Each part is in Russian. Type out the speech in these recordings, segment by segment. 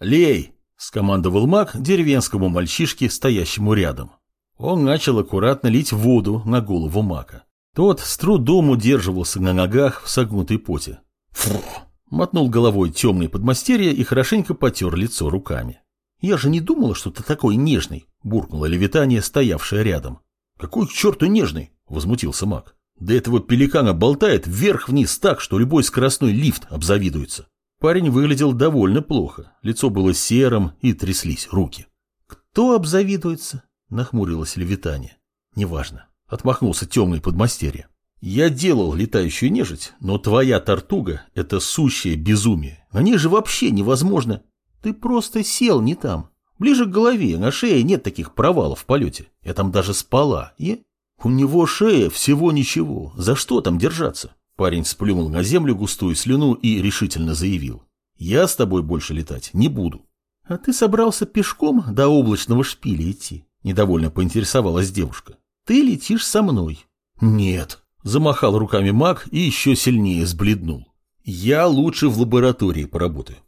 «Лей!» – скомандовал маг деревенскому мальчишке, стоящему рядом. Он начал аккуратно лить воду на голову мака. Тот с трудом удерживался на ногах в согнутой поте. «Фу!» – мотнул головой темный подмастерье и хорошенько потер лицо руками. «Я же не думала, что ты такой нежный!» – буркнула левитание, стоявшая рядом. «Какой к черту нежный?» – возмутился маг. «Да этого пеликана болтает вверх-вниз так, что любой скоростной лифт обзавидуется». Парень выглядел довольно плохо, лицо было серым и тряслись руки. «Кто обзавидуется?» – нахмурилась левитание. «Неважно», – отмахнулся темный подмастерье. «Я делал летающую нежить, но твоя тортуга – это сущее безумие. На ней же вообще невозможно...» «Ты просто сел не там. Ближе к голове, на шее нет таких провалов в полете. Я там даже спала. И... У него шея всего ничего. За что там держаться?» Парень сплюнул на землю густую слюну и решительно заявил. «Я с тобой больше летать не буду». «А ты собрался пешком до облачного шпиля идти?» Недовольно поинтересовалась девушка. «Ты летишь со мной». «Нет», — замахал руками маг и еще сильнее сбледнул. «Я лучше в лаборатории поработаю».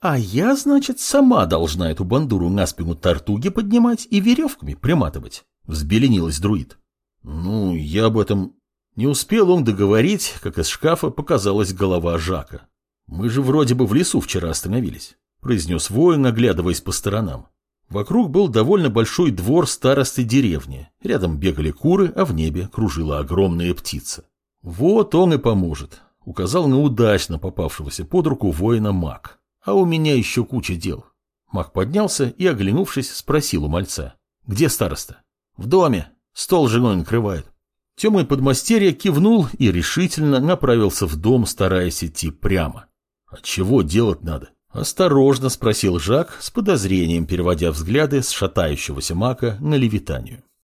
«А я, значит, сама должна эту бандуру на спину тартуги поднимать и веревками приматывать», — взбеленилась друид. «Ну, я об этом не успел он договорить, как из шкафа показалась голова Жака. «Мы же вроде бы в лесу вчера остановились», – произнес воин, оглядываясь по сторонам. Вокруг был довольно большой двор старосты деревни. Рядом бегали куры, а в небе кружила огромная птица. «Вот он и поможет», – указал на удачно попавшегося под руку воина маг. «А у меня еще куча дел». Маг поднялся и, оглянувшись, спросил у мальца. «Где староста?» «В доме. Стол женой накрывает». Темный подмастерье кивнул и решительно направился в дом, стараясь идти прямо. «А чего делать надо?» – осторожно спросил Жак, с подозрением переводя взгляды с шатающегося мака на левитанию.